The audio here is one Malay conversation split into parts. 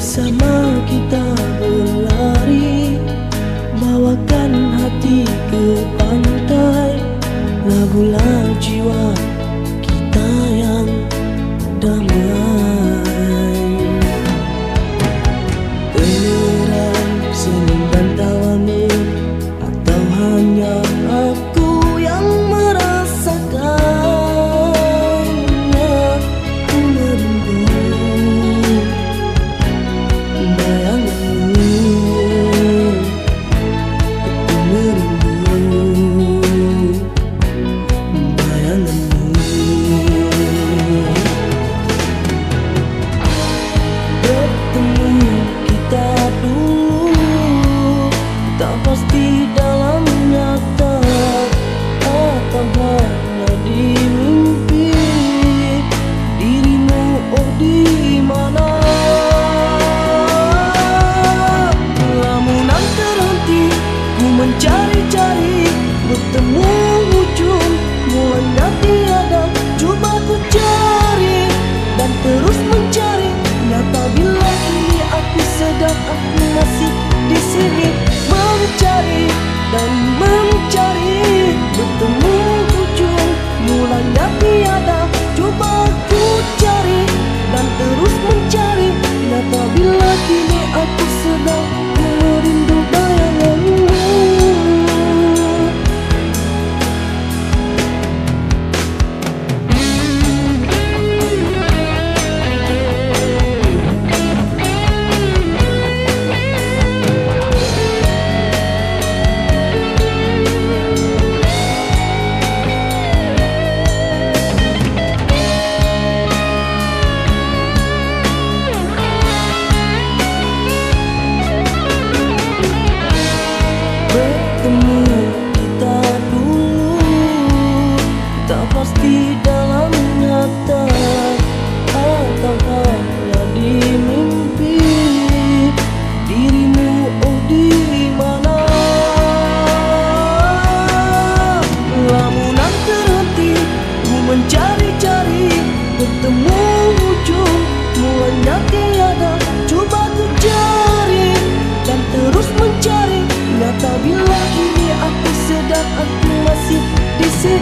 bersama kita berlari Bawakan hati ke pantai. Lagu-lagu jiwa kita yang damai. Tapos tidak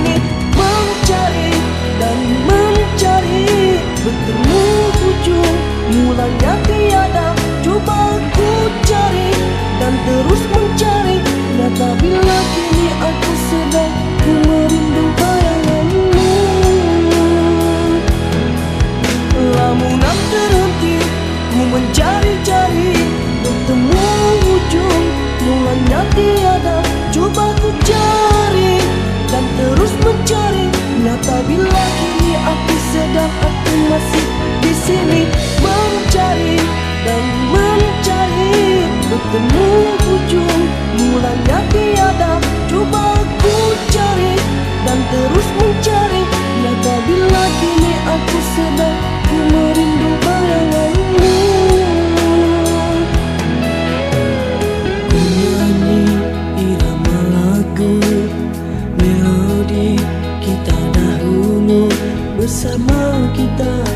di sedang Aku masih di sini bersama kita